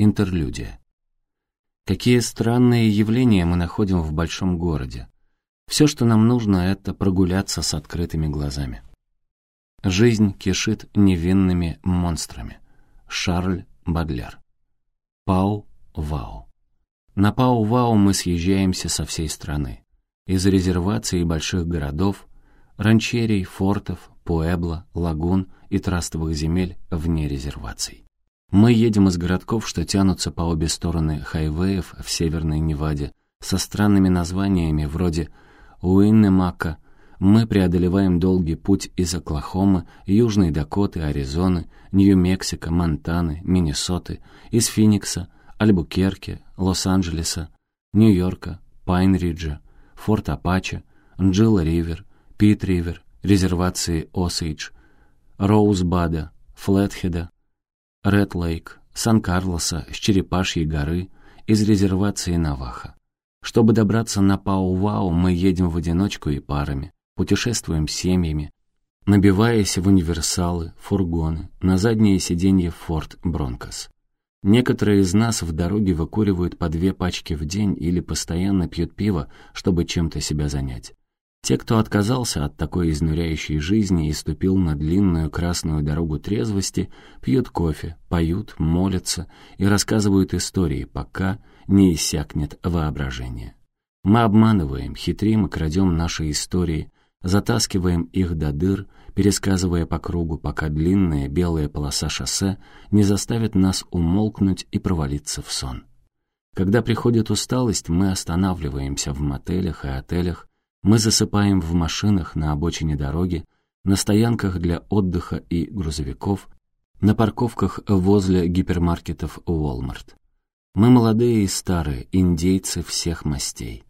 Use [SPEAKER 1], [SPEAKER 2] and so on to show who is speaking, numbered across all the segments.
[SPEAKER 1] Интерлюдия. Какие странные явления мы находим в большом городе. Все, что нам нужно, это прогуляться с открытыми глазами. Жизнь кишит невинными монстрами. Шарль Бадлер. Пау-Вау. На Пау-Вау мы съезжаемся со всей страны. Из резерваций больших городов, ранчерий, фортов, пуэбло, лагун и трастовых земель вне резерваций. Мы едем из городков, что тянутся по обе стороны хайвеев в Северной Неваде, со странными названиями вроде Уиннемака. Мы преодолеваем долгий путь из Оклахомы, Южной Дакоты, Аризоны, Нью-Мексико, Монтаны, Миннесоты, из Финикса, Альбукерке, Лос-Анджелеса, Нью-Йорка, Пайн-Риджа, Форт-Апача, Джилл-Ривер, Пит-Ривер, резервации Осейдж, Роузбада, Флетхеда, Ред-Лейк, Сан-Карлоса, с Черепашьей горы, из резервации Наваха. Чтобы добраться на Пау-Вау, мы едем в одиночку и парами, путешествуем семьями, набиваясь в универсалы, фургоны, на задние сиденья Форт Бронкос. Некоторые из нас в дороге выкуривают по две пачки в день или постоянно пьют пиво, чтобы чем-то себя занять. Те, кто отказался от такой изнуряющей жизни и ступил на длинную красную дорогу трезвости, пьют кофе, поют, молятся и рассказывают истории, пока не иссякнет воображение. Мы обманываем, хитрим и крадем наши истории, затаскиваем их до дыр, пересказывая по кругу, пока длинная белая полоса шоссе не заставит нас умолкнуть и провалиться в сон. Когда приходит усталость, мы останавливаемся в мотелях и отелях, мы засыпаем в машинах на обочине дороги, на стоянках для отдыха и грузовиков, на парковках возле гипермаркетов Walmart. Мы молодые и старые, индейцы всех мастей.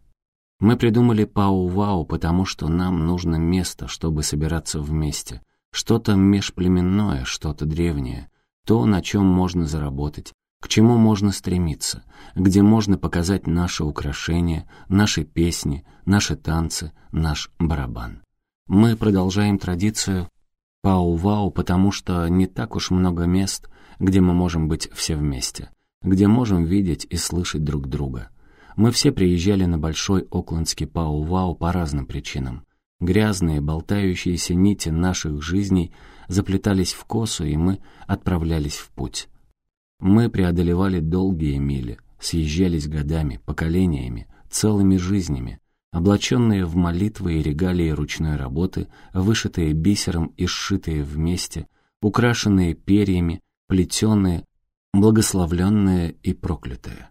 [SPEAKER 1] Мы придумали Пау-Вау, потому что нам нужно место, чтобы собираться вместе. Что-то межплеменное, что-то древнее. То, на чем можно заработать, к чему можно стремиться, где можно показать наши украшения, наши песни, наши танцы, наш барабан. Мы продолжаем традицию Пау-Вау, потому что не так уж много мест, где мы можем быть все вместе, где можем видеть и слышать друг друга. Мы все приезжали на большой оклендский Пау-Вау по разным причинам. Грязные, болтающиеся нити наших жизней заплетались в косу, и мы отправлялись в путь. Мы преодолевали долгие мили, съезжались годами, поколениями, целыми жизнями, облаченные в молитвы и регалии ручной работы, вышитые бисером и сшитые вместе, украшенные перьями, плетеные, благословленные и проклятые.